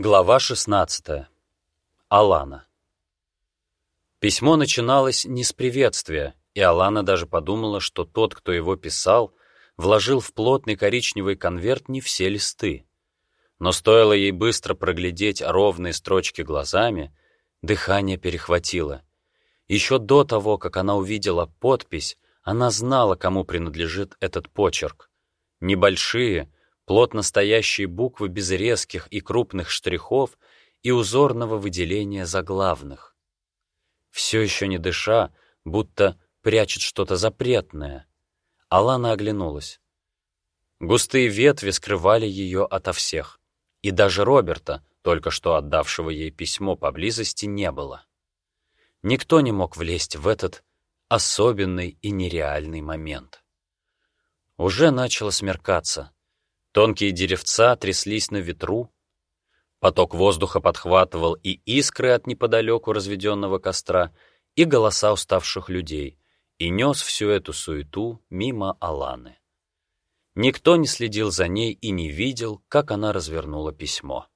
Глава 16. Алана. Письмо начиналось не с приветствия, и Алана даже подумала, что тот, кто его писал, вложил в плотный коричневый конверт не все листы. Но стоило ей быстро проглядеть ровные строчки глазами, дыхание перехватило. Еще до того, как она увидела подпись, она знала, кому принадлежит этот почерк. Небольшие, плотно стоящие буквы без резких и крупных штрихов и узорного выделения заглавных. Все еще не дыша, будто прячет что-то запретное. Алана оглянулась. Густые ветви скрывали ее ото всех, и даже Роберта, только что отдавшего ей письмо поблизости, не было. Никто не мог влезть в этот особенный и нереальный момент. Уже начало смеркаться — Тонкие деревца тряслись на ветру, поток воздуха подхватывал и искры от неподалеку разведенного костра, и голоса уставших людей, и нес всю эту суету мимо Аланы. Никто не следил за ней и не видел, как она развернула письмо.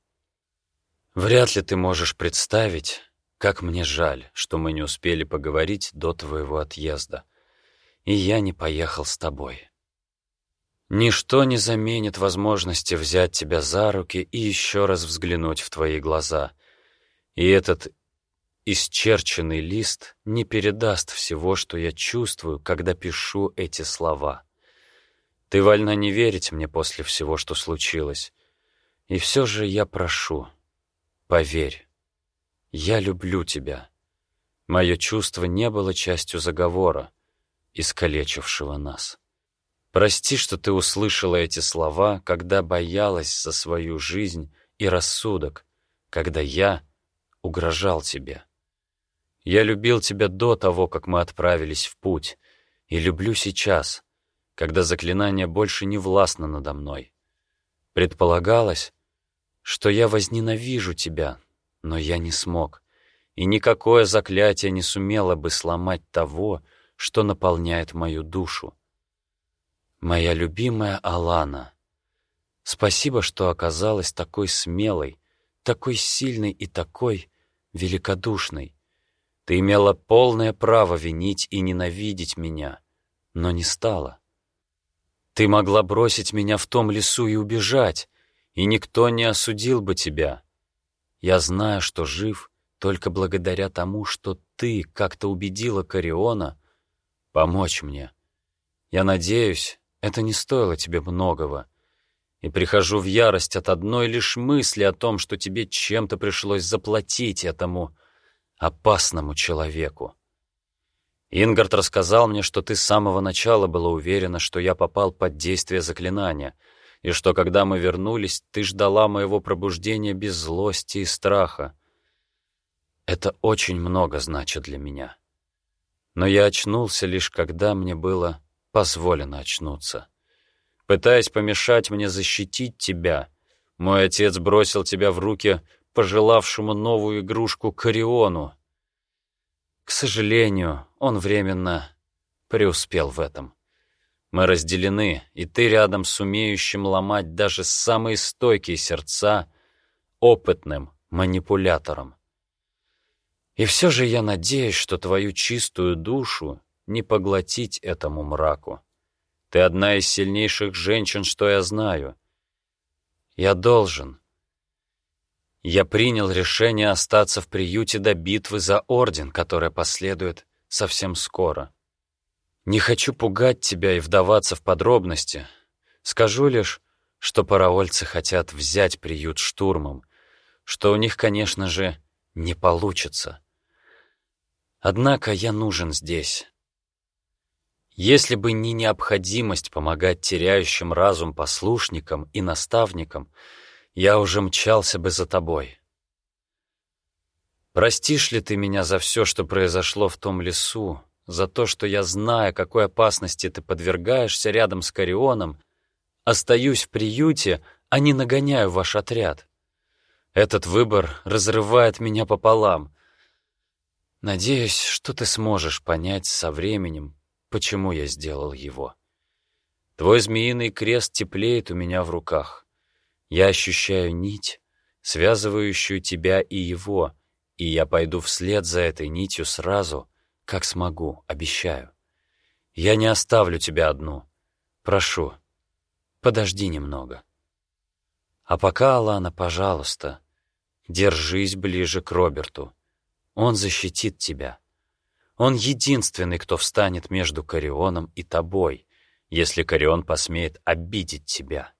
«Вряд ли ты можешь представить, как мне жаль, что мы не успели поговорить до твоего отъезда, и я не поехал с тобой. Ничто не заменит возможности взять тебя за руки и еще раз взглянуть в твои глаза. И этот исчерченный лист не передаст всего, что я чувствую, когда пишу эти слова. Ты вольна не верить мне после всего, что случилось. И все же я прошу, поверь, я люблю тебя. Мое чувство не было частью заговора, искалечившего нас. Прости, что ты услышала эти слова, когда боялась за свою жизнь и рассудок, когда я угрожал тебе. Я любил тебя до того, как мы отправились в путь, и люблю сейчас, когда заклинание больше не властно надо мной. Предполагалось, что я возненавижу тебя, но я не смог, и никакое заклятие не сумело бы сломать того, что наполняет мою душу. Моя любимая Алана, спасибо, что оказалась такой смелой, такой сильной и такой великодушной. Ты имела полное право винить и ненавидеть меня, но не стала. Ты могла бросить меня в том лесу и убежать, и никто не осудил бы тебя. Я знаю, что жив только благодаря тому, что ты как-то убедила Кариона помочь мне. Я надеюсь, это не стоило тебе многого. И прихожу в ярость от одной лишь мысли о том, что тебе чем-то пришлось заплатить этому опасному человеку. Ингард рассказал мне, что ты с самого начала была уверена, что я попал под действие заклинания, и что, когда мы вернулись, ты ждала моего пробуждения без злости и страха. Это очень много значит для меня. Но я очнулся лишь когда мне было позволено очнуться. Пытаясь помешать мне защитить тебя, мой отец бросил тебя в руки пожелавшему новую игрушку Кариону. К сожалению, он временно преуспел в этом. Мы разделены, и ты рядом с умеющим ломать даже самые стойкие сердца опытным манипулятором. И все же я надеюсь, что твою чистую душу не поглотить этому мраку. Ты одна из сильнейших женщин, что я знаю. Я должен. Я принял решение остаться в приюте до битвы за орден, которая последует совсем скоро. Не хочу пугать тебя и вдаваться в подробности. Скажу лишь, что параольцы хотят взять приют штурмом, что у них, конечно же, не получится. Однако я нужен здесь. Если бы не необходимость помогать теряющим разум послушникам и наставникам, я уже мчался бы за тобой. Простишь ли ты меня за все, что произошло в том лесу, за то, что я, зная, какой опасности ты подвергаешься рядом с Карионом, остаюсь в приюте, а не нагоняю ваш отряд? Этот выбор разрывает меня пополам. Надеюсь, что ты сможешь понять со временем, почему я сделал его. Твой змеиный крест теплеет у меня в руках. Я ощущаю нить, связывающую тебя и его, и я пойду вслед за этой нитью сразу, как смогу, обещаю. Я не оставлю тебя одну. Прошу, подожди немного. А пока, Алана, пожалуйста, держись ближе к Роберту. Он защитит тебя. Он единственный, кто встанет между Карионом и тобой, если Карион посмеет обидеть тебя.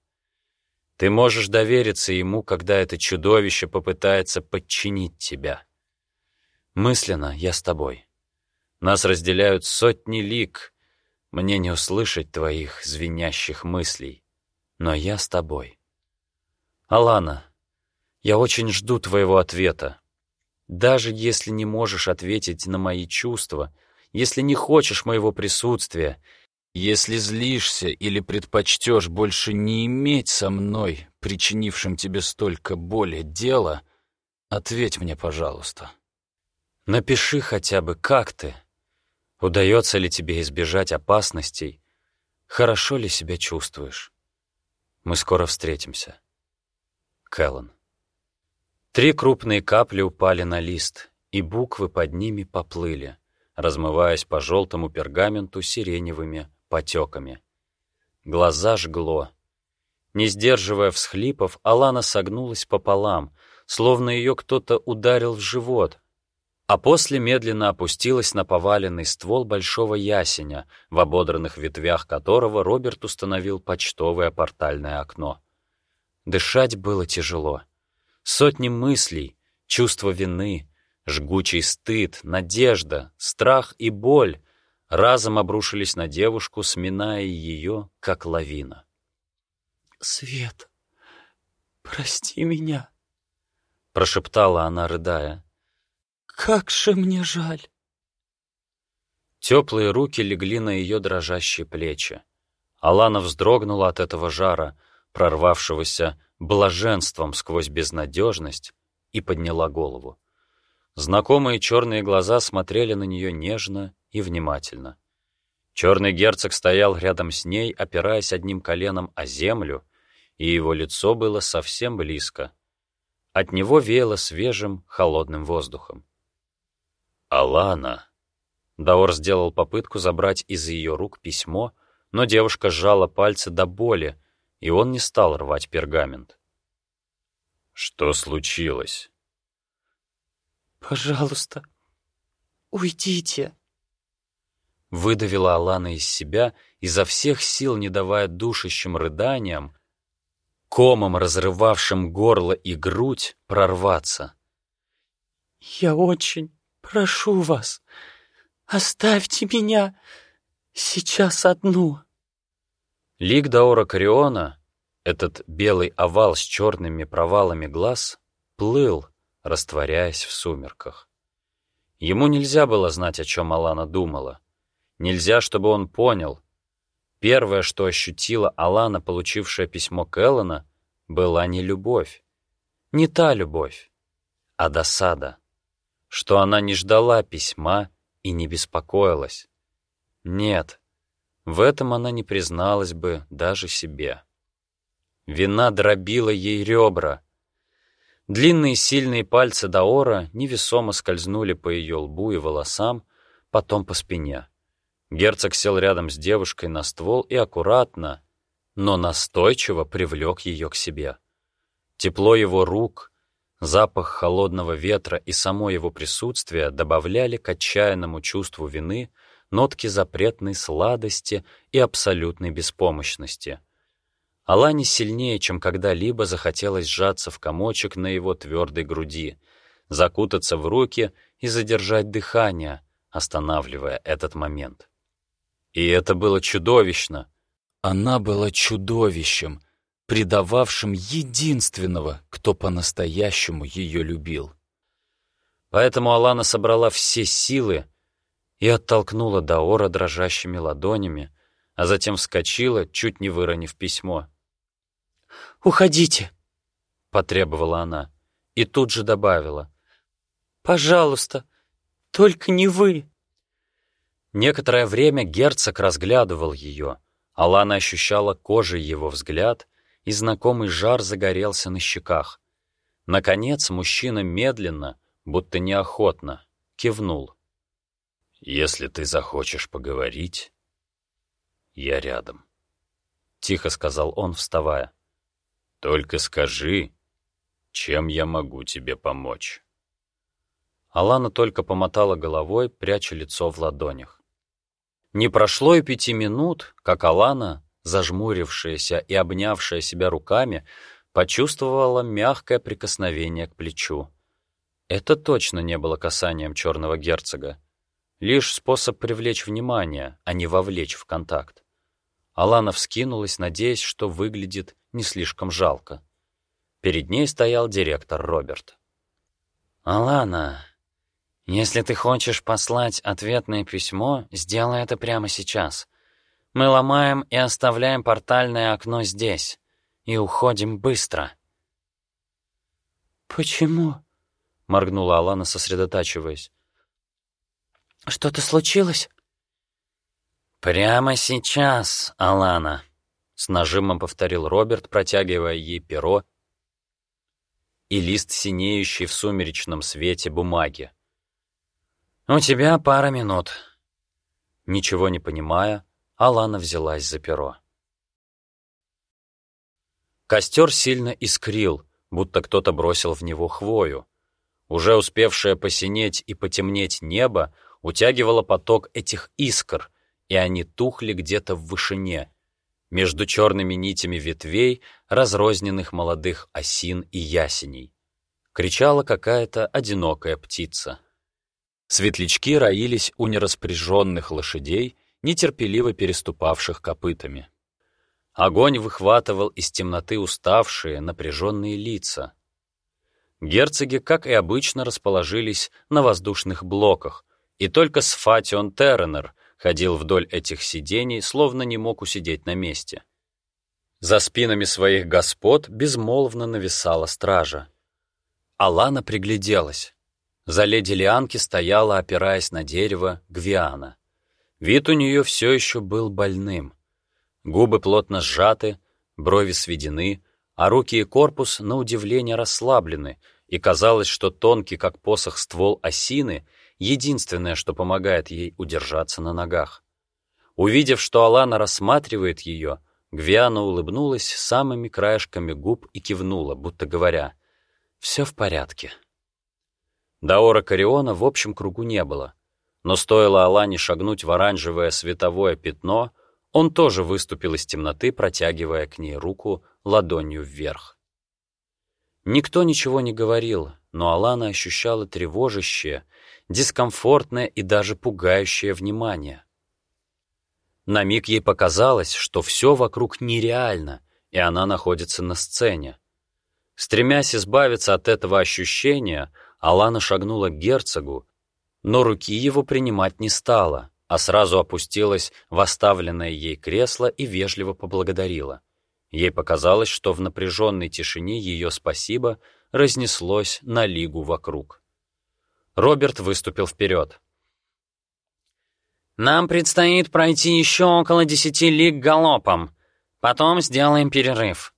Ты можешь довериться ему, когда это чудовище попытается подчинить тебя. Мысленно я с тобой. Нас разделяют сотни лик. Мне не услышать твоих звенящих мыслей. Но я с тобой. Алана, я очень жду твоего ответа. Даже если не можешь ответить на мои чувства, если не хочешь моего присутствия, если злишься или предпочтешь больше не иметь со мной, причинившим тебе столько боли, дела, ответь мне, пожалуйста. Напиши хотя бы, как ты. Удается ли тебе избежать опасностей? Хорошо ли себя чувствуешь? Мы скоро встретимся. Кэллен. Три крупные капли упали на лист, и буквы под ними поплыли, размываясь по желтому пергаменту сиреневыми потеками. Глаза жгло. Не сдерживая всхлипов, Алана согнулась пополам, словно ее кто-то ударил в живот, а после медленно опустилась на поваленный ствол большого ясеня, в ободранных ветвях которого Роберт установил почтовое портальное окно. Дышать было тяжело. Сотни мыслей, чувство вины, жгучий стыд, надежда, страх и боль разом обрушились на девушку, сминая ее, как лавина. «Свет, прости меня», — прошептала она, рыдая. «Как же мне жаль!» Теплые руки легли на ее дрожащие плечи. Алана вздрогнула от этого жара, прорвавшегося блаженством сквозь безнадежность, и подняла голову. Знакомые черные глаза смотрели на нее нежно и внимательно. Черный герцог стоял рядом с ней, опираясь одним коленом о землю, и его лицо было совсем близко. От него веяло свежим, холодным воздухом. «Алана!» Даор сделал попытку забрать из ее рук письмо, но девушка сжала пальцы до боли, и он не стал рвать пергамент. «Что случилось?» «Пожалуйста, уйдите!» Выдавила Алана из себя, изо всех сил не давая душащим рыданиям, комом, разрывавшим горло и грудь, прорваться. «Я очень прошу вас, оставьте меня сейчас одну». Лик Даора Кариона, этот белый овал с черными провалами глаз, плыл, растворяясь в сумерках. Ему нельзя было знать, о чем Алана думала. Нельзя, чтобы он понял. Первое, что ощутила Алана, получившая письмо Кэллона, была не любовь. Не та любовь, а досада. Что она не ждала письма и не беспокоилась. Нет, в этом она не призналась бы даже себе. Вина дробила ей ребра. Длинные сильные пальцы Даора невесомо скользнули по ее лбу и волосам, потом по спине. Герцог сел рядом с девушкой на ствол и аккуратно, но настойчиво привлек ее к себе. Тепло его рук, запах холодного ветра и само его присутствие добавляли к отчаянному чувству вины нотки запретной сладости и абсолютной беспомощности. Алане сильнее, чем когда-либо захотелось сжаться в комочек на его твердой груди, закутаться в руки и задержать дыхание, останавливая этот момент. И это было чудовищно. Она была чудовищем, предававшим единственного, кто по-настоящему ее любил. Поэтому Алана собрала все силы и оттолкнула Даора дрожащими ладонями, а затем вскочила, чуть не выронив письмо. «Уходите!» — потребовала она, и тут же добавила. «Пожалуйста, только не вы!» Некоторое время герцог разглядывал ее. Алана ощущала кожей его взгляд, и знакомый жар загорелся на щеках. Наконец мужчина медленно, будто неохотно, кивнул. «Если ты захочешь поговорить, я рядом», — тихо сказал он, вставая. «Только скажи, чем я могу тебе помочь?» Алана только помотала головой, пряча лицо в ладонях. Не прошло и пяти минут, как Алана, зажмурившаяся и обнявшая себя руками, почувствовала мягкое прикосновение к плечу. Это точно не было касанием черного герцога. Лишь способ привлечь внимание, а не вовлечь в контакт. Алана вскинулась, надеясь, что выглядит не слишком жалко. Перед ней стоял директор Роберт. «Алана, если ты хочешь послать ответное письмо, сделай это прямо сейчас. Мы ломаем и оставляем портальное окно здесь и уходим быстро». «Почему?» — моргнула Алана, сосредотачиваясь. «Что-то случилось?» «Прямо сейчас, Алана», — с нажимом повторил Роберт, протягивая ей перо и лист синеющий в сумеречном свете бумаги. «У тебя пара минут». Ничего не понимая, Алана взялась за перо. Костер сильно искрил, будто кто-то бросил в него хвою. Уже успевшее посинеть и потемнеть небо утягивало поток этих искр, и они тухли где-то в вышине, между черными нитями ветвей, разрозненных молодых осин и ясеней. Кричала какая-то одинокая птица. Светлячки роились у нераспряженных лошадей, нетерпеливо переступавших копытами. Огонь выхватывал из темноты уставшие, напряженные лица. Герцоги, как и обычно, расположились на воздушных блоках, и только Сфатион Терренер ходил вдоль этих сидений, словно не мог усидеть на месте. За спинами своих господ безмолвно нависала стража. Алана пригляделась. За леди Лианки стояла, опираясь на дерево, Гвиана. Вид у нее все еще был больным. Губы плотно сжаты, брови сведены, а руки и корпус, на удивление, расслаблены, и казалось, что тонкий, как посох, ствол осины — единственное, что помогает ей удержаться на ногах. Увидев, что Алана рассматривает ее, Гвиана улыбнулась самыми краешками губ и кивнула, будто говоря, «Все в порядке». Даора Кариона в общем кругу не было, но стоило Алане шагнуть в оранжевое световое пятно — он тоже выступил из темноты, протягивая к ней руку ладонью вверх. Никто ничего не говорил, но Алана ощущала тревожащее, дискомфортное и даже пугающее внимание. На миг ей показалось, что все вокруг нереально, и она находится на сцене. Стремясь избавиться от этого ощущения, Алана шагнула к герцогу, но руки его принимать не стала, а сразу опустилась в оставленное ей кресло и вежливо поблагодарила. Ей показалось, что в напряженной тишине ее спасибо разнеслось на лигу вокруг. Роберт выступил вперед. «Нам предстоит пройти еще около десяти лиг галопом. Потом сделаем перерыв.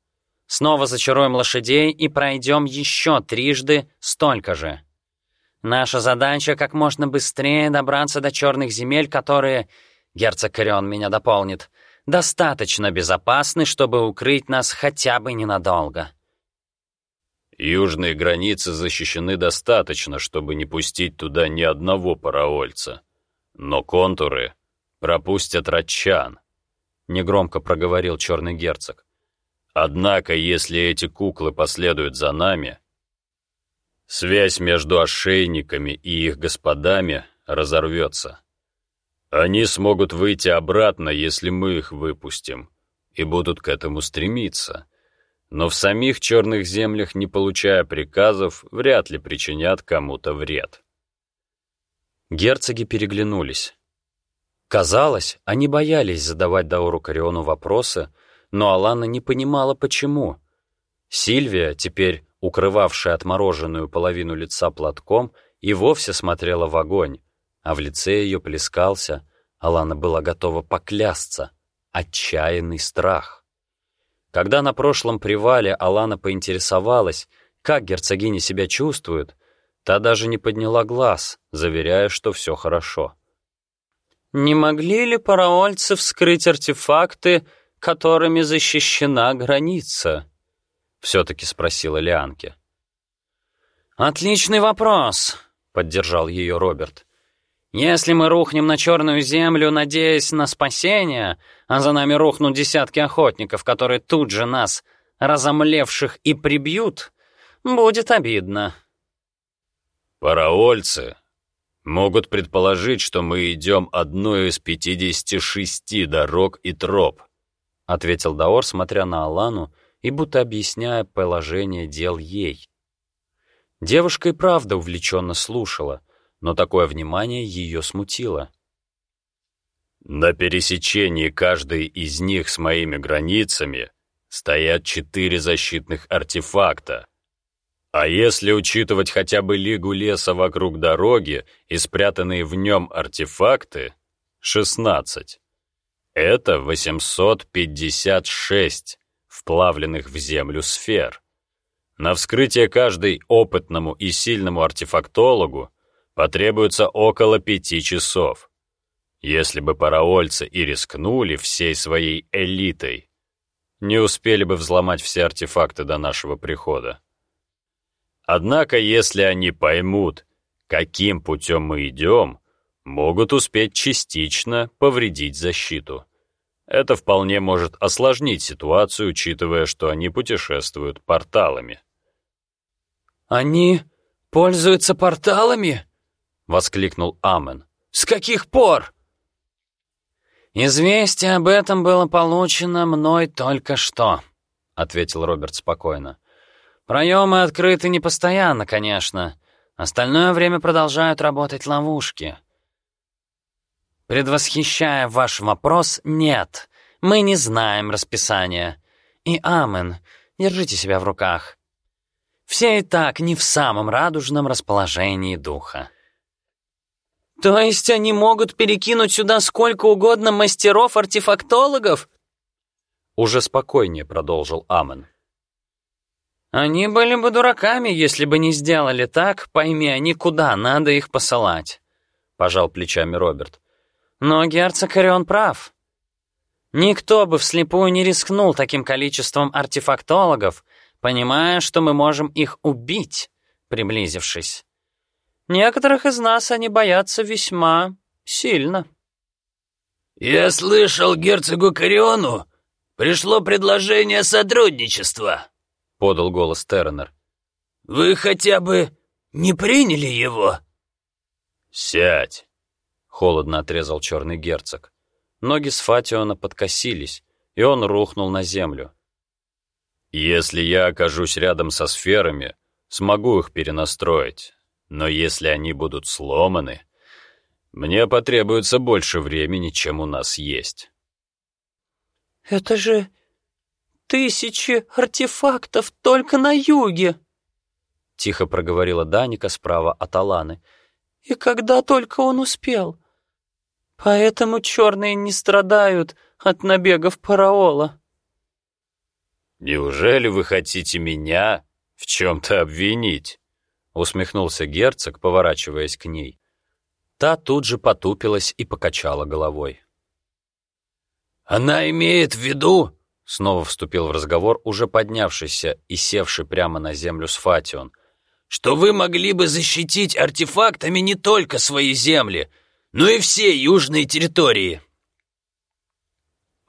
Снова зачаруем лошадей и пройдем еще трижды столько же. Наша задача — как можно быстрее добраться до черных земель, которые, герцог Корион меня дополнит, достаточно безопасны, чтобы укрыть нас хотя бы ненадолго. Южные границы защищены достаточно, чтобы не пустить туда ни одного параольца. Но контуры пропустят ратчан, — негромко проговорил черный герцог. Однако, если эти куклы последуют за нами, Связь между ошейниками и их господами разорвется. Они смогут выйти обратно, если мы их выпустим, и будут к этому стремиться. Но в самих черных землях, не получая приказов, вряд ли причинят кому-то вред. Герцоги переглянулись. Казалось, они боялись задавать Дауру Кариону вопросы, но Алана не понимала, почему. Сильвия, теперь укрывавшая отмороженную половину лица платком, и вовсе смотрела в огонь, а в лице ее плескался, Алана была готова поклясться, отчаянный страх. Когда на прошлом привале Алана поинтересовалась, как герцогиня себя чувствует, та даже не подняла глаз, заверяя, что все хорошо. «Не могли ли параольцы вскрыть артефакты, которыми защищена граница?» — все-таки спросила Лианке. «Отличный вопрос», — поддержал ее Роберт. «Если мы рухнем на черную землю, надеясь на спасение, а за нами рухнут десятки охотников, которые тут же нас, разомлевших, и прибьют, будет обидно». «Параольцы могут предположить, что мы идем одной из 56 дорог и троп», — ответил Даор, смотря на Алану и будто объясняя положение дел ей. Девушка и правда увлеченно слушала, но такое внимание ее смутило. «На пересечении каждой из них с моими границами стоят четыре защитных артефакта. А если учитывать хотя бы лигу леса вокруг дороги и спрятанные в нем артефакты — 16. Это 856 вплавленных в землю сфер. На вскрытие каждой опытному и сильному артефактологу потребуется около пяти часов. Если бы параольцы и рискнули всей своей элитой, не успели бы взломать все артефакты до нашего прихода. Однако, если они поймут, каким путем мы идем, могут успеть частично повредить защиту. Это вполне может осложнить ситуацию, учитывая, что они путешествуют порталами. «Они пользуются порталами?» — воскликнул Амен. «С каких пор?» «Известие об этом было получено мной только что», — ответил Роберт спокойно. «Проемы открыты не постоянно, конечно. Остальное время продолжают работать ловушки». «Предвосхищая ваш вопрос, нет, мы не знаем расписания. И, Амен, держите себя в руках. Все и так не в самом радужном расположении духа. «То есть они могут перекинуть сюда сколько угодно мастеров-артефактологов?» Уже спокойнее продолжил Амен. «Они были бы дураками, если бы не сделали так, пойми они, куда надо их посылать», — пожал плечами Роберт. «Но герцог Орион прав. Никто бы вслепую не рискнул таким количеством артефактологов, понимая, что мы можем их убить, приблизившись. Некоторых из нас они боятся весьма сильно. «Я слышал, герцогу Кариону пришло предложение сотрудничества», — подал голос Тернер. «Вы хотя бы не приняли его?» «Сядь», — холодно отрезал черный герцог. Ноги Сфатиона подкосились, и он рухнул на землю. Если я окажусь рядом со сферами, смогу их перенастроить. Но если они будут сломаны, мне потребуется больше времени, чем у нас есть. «Это же тысячи артефактов только на юге!» Тихо проговорила Даника справа от Аланы. «И когда только он успел? Поэтому черные не страдают от набегов параола». «Неужели вы хотите меня в чем-то обвинить?» Усмехнулся герцог, поворачиваясь к ней. Та тут же потупилась и покачала головой. «Она имеет в виду...» — снова вступил в разговор уже поднявшийся и севший прямо на землю Сфатион. «Что вы могли бы защитить артефактами не только свои земли, но и все южные территории».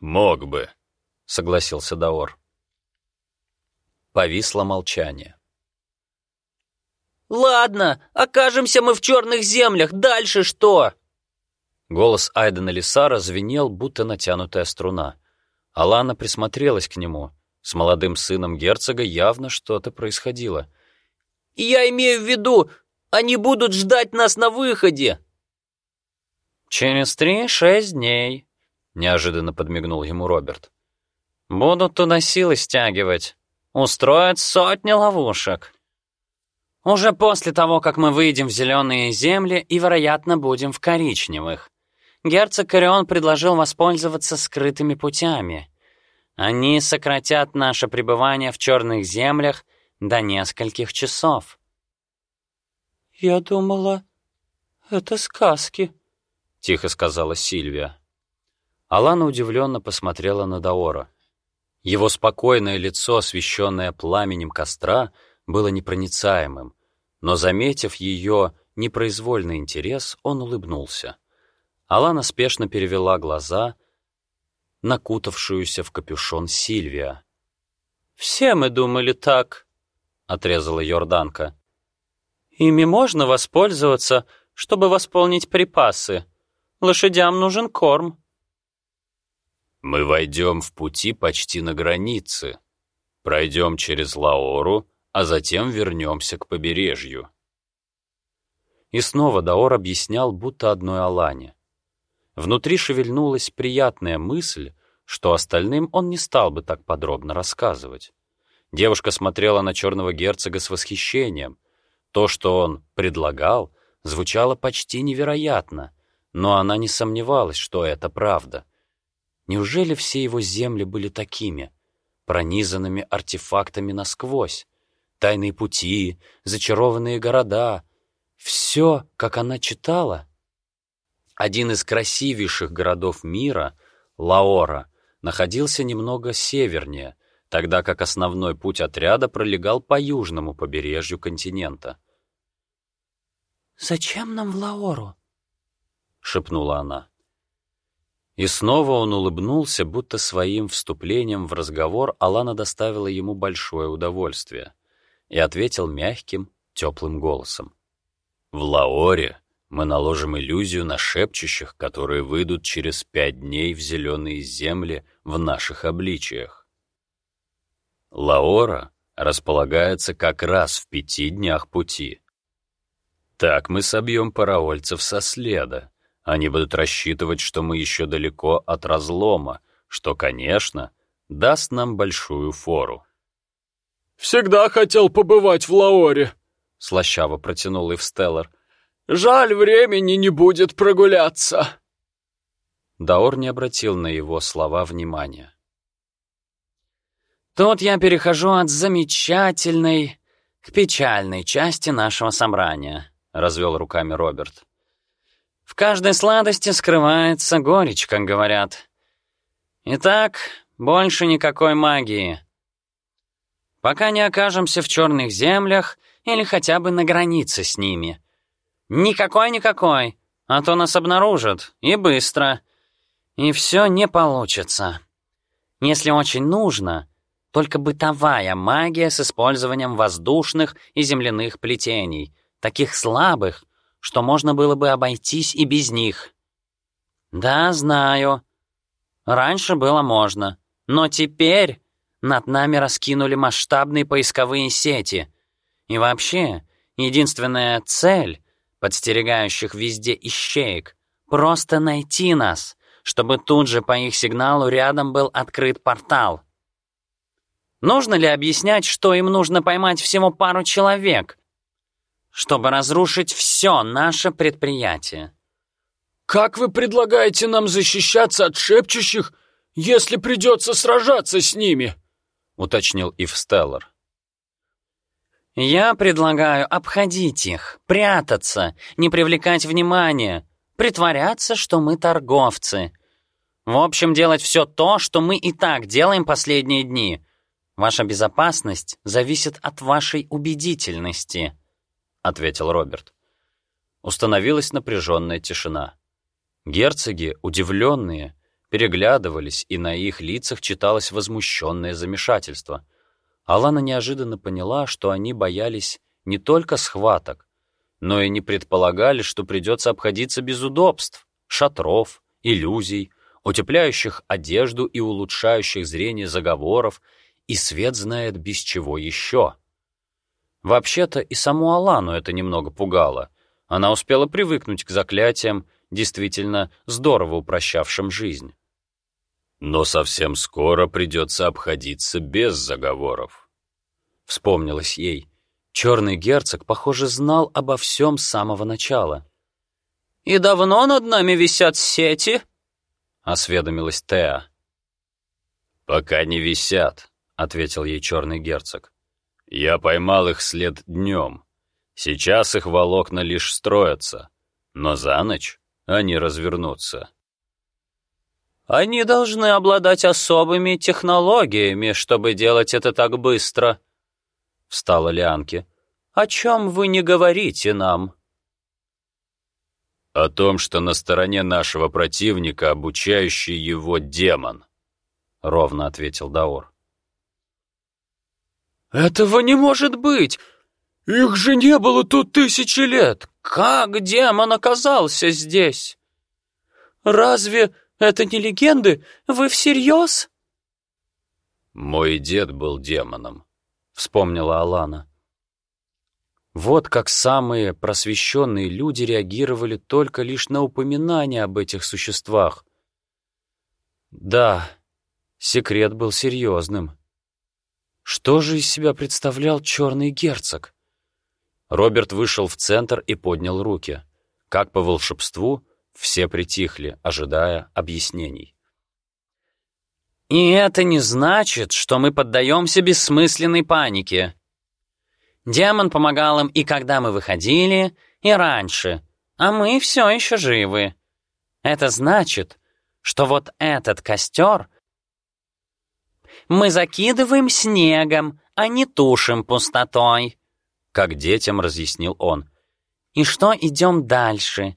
«Мог бы», — согласился Даор. Повисло молчание. «Ладно, окажемся мы в черных землях, дальше что?» Голос Айдена Лисара звенел, будто натянутая струна. Алана присмотрелась к нему. С молодым сыном герцога явно что-то происходило. «Я имею в виду, они будут ждать нас на выходе!» «Через три-шесть дней», — неожиданно подмигнул ему Роберт. «Будут туда силы стягивать. Устроят сотни ловушек. Уже после того, как мы выйдем в зеленые земли и, вероятно, будем в коричневых. Герцог Корион предложил воспользоваться скрытыми путями. Они сократят наше пребывание в черных землях до нескольких часов». «Я думала, это сказки», — тихо сказала Сильвия. Алана удивленно посмотрела на Даора. Его спокойное лицо, освещенное пламенем костра, было непроницаемым, но, заметив ее непроизвольный интерес, он улыбнулся. Алана спешно перевела глаза, накутавшуюся в капюшон Сильвия. «Все мы думали так», — отрезала Йорданка. «Ими можно воспользоваться, чтобы восполнить припасы. Лошадям нужен корм». «Мы войдем в пути почти на границе, пройдем через Лаору, а затем вернемся к побережью». И снова Даор объяснял, будто одной Алане. Внутри шевельнулась приятная мысль, что остальным он не стал бы так подробно рассказывать. Девушка смотрела на черного герцога с восхищением. То, что он предлагал, звучало почти невероятно, но она не сомневалась, что это правда. Неужели все его земли были такими, пронизанными артефактами насквозь? Тайные пути, зачарованные города — все, как она читала? Один из красивейших городов мира, Лаора, находился немного севернее, тогда как основной путь отряда пролегал по южному побережью континента. «Зачем нам в Лаору?» — шепнула она. И снова он улыбнулся, будто своим вступлением в разговор Алана доставила ему большое удовольствие, и ответил мягким, теплым голосом. «В Лаоре мы наложим иллюзию на шепчущих, которые выйдут через пять дней в зеленые земли в наших обличиях. Лаора располагается как раз в пяти днях пути. Так мы собьем параольцев со следа. Они будут рассчитывать, что мы еще далеко от разлома, что, конечно, даст нам большую фору. «Всегда хотел побывать в Лаоре», — слащаво протянул Ивстеллар. Жаль, времени не будет прогуляться. Даор не обратил на его слова внимания. Тут я перехожу от замечательной к печальной части нашего собрания, развел руками Роберт. В каждой сладости скрывается горечь, как говорят. Итак, больше никакой магии. Пока не окажемся в черных землях или хотя бы на границе с ними — «Никакой-никакой, а то нас обнаружат, и быстро. И все не получится. Если очень нужно, только бытовая магия с использованием воздушных и земляных плетений, таких слабых, что можно было бы обойтись и без них. Да, знаю. Раньше было можно, но теперь над нами раскинули масштабные поисковые сети. И вообще, единственная цель подстерегающих везде ищеек, просто найти нас, чтобы тут же по их сигналу рядом был открыт портал. Нужно ли объяснять, что им нужно поймать всего пару человек, чтобы разрушить все наше предприятие? «Как вы предлагаете нам защищаться от шепчущих, если придется сражаться с ними?» — уточнил Ив Стеллар. «Я предлагаю обходить их, прятаться, не привлекать внимания, притворяться, что мы торговцы. В общем, делать все то, что мы и так делаем последние дни. Ваша безопасность зависит от вашей убедительности», — ответил Роберт. Установилась напряженная тишина. Герцоги, удивленные, переглядывались, и на их лицах читалось возмущенное замешательство — Алана неожиданно поняла, что они боялись не только схваток, но и не предполагали, что придется обходиться без удобств, шатров, иллюзий, утепляющих одежду и улучшающих зрение заговоров, и свет знает без чего еще. Вообще-то и саму Алану это немного пугало. Она успела привыкнуть к заклятиям, действительно здорово упрощавшим жизнь. Но совсем скоро придется обходиться без заговоров. Вспомнилось ей. Черный герцог, похоже, знал обо всем с самого начала. «И давно над нами висят сети?» — осведомилась Теа. «Пока не висят», — ответил ей черный герцог. Я поймал их след днем. Сейчас их волокна лишь строятся, но за ночь они развернутся. Они должны обладать особыми технологиями, чтобы делать это так быстро. Встала Лианки. О чем вы не говорите нам? О том, что на стороне нашего противника обучающий его демон, ровно ответил Даор. Этого не может быть! Их же не было тут тысячи лет! Как демон оказался здесь? Разве это не легенды? Вы всерьез? Мой дед был демоном, вспомнила Алана. Вот как самые просвещенные люди реагировали только лишь на упоминание об этих существах. Да, секрет был серьезным. Что же из себя представлял черный герцог? Роберт вышел в центр и поднял руки. Как по волшебству, все притихли, ожидая объяснений. «И это не значит, что мы поддаемся бессмысленной панике. Демон помогал им и когда мы выходили, и раньше, а мы все еще живы. Это значит, что вот этот костер мы закидываем снегом, а не тушим пустотой», — как детям разъяснил он. «И что идем дальше?»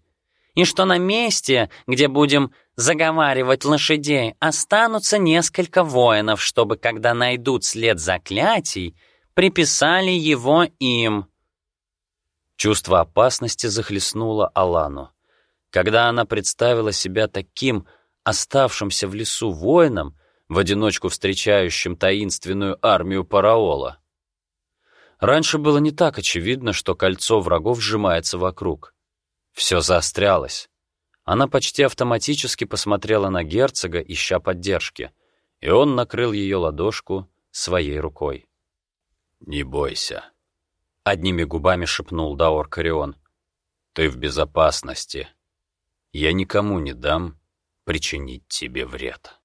И что на месте, где будем заговаривать лошадей, останутся несколько воинов, чтобы, когда найдут след заклятий, приписали его им. Чувство опасности захлестнуло Алану. Когда она представила себя таким оставшимся в лесу воином, в одиночку встречающим таинственную армию Параола. Раньше было не так очевидно, что кольцо врагов сжимается вокруг. Все заострялось. Она почти автоматически посмотрела на герцога, ища поддержки, и он накрыл ее ладошку своей рукой. «Не бойся», — одними губами шепнул Даор Карион. «Ты в безопасности. Я никому не дам причинить тебе вред».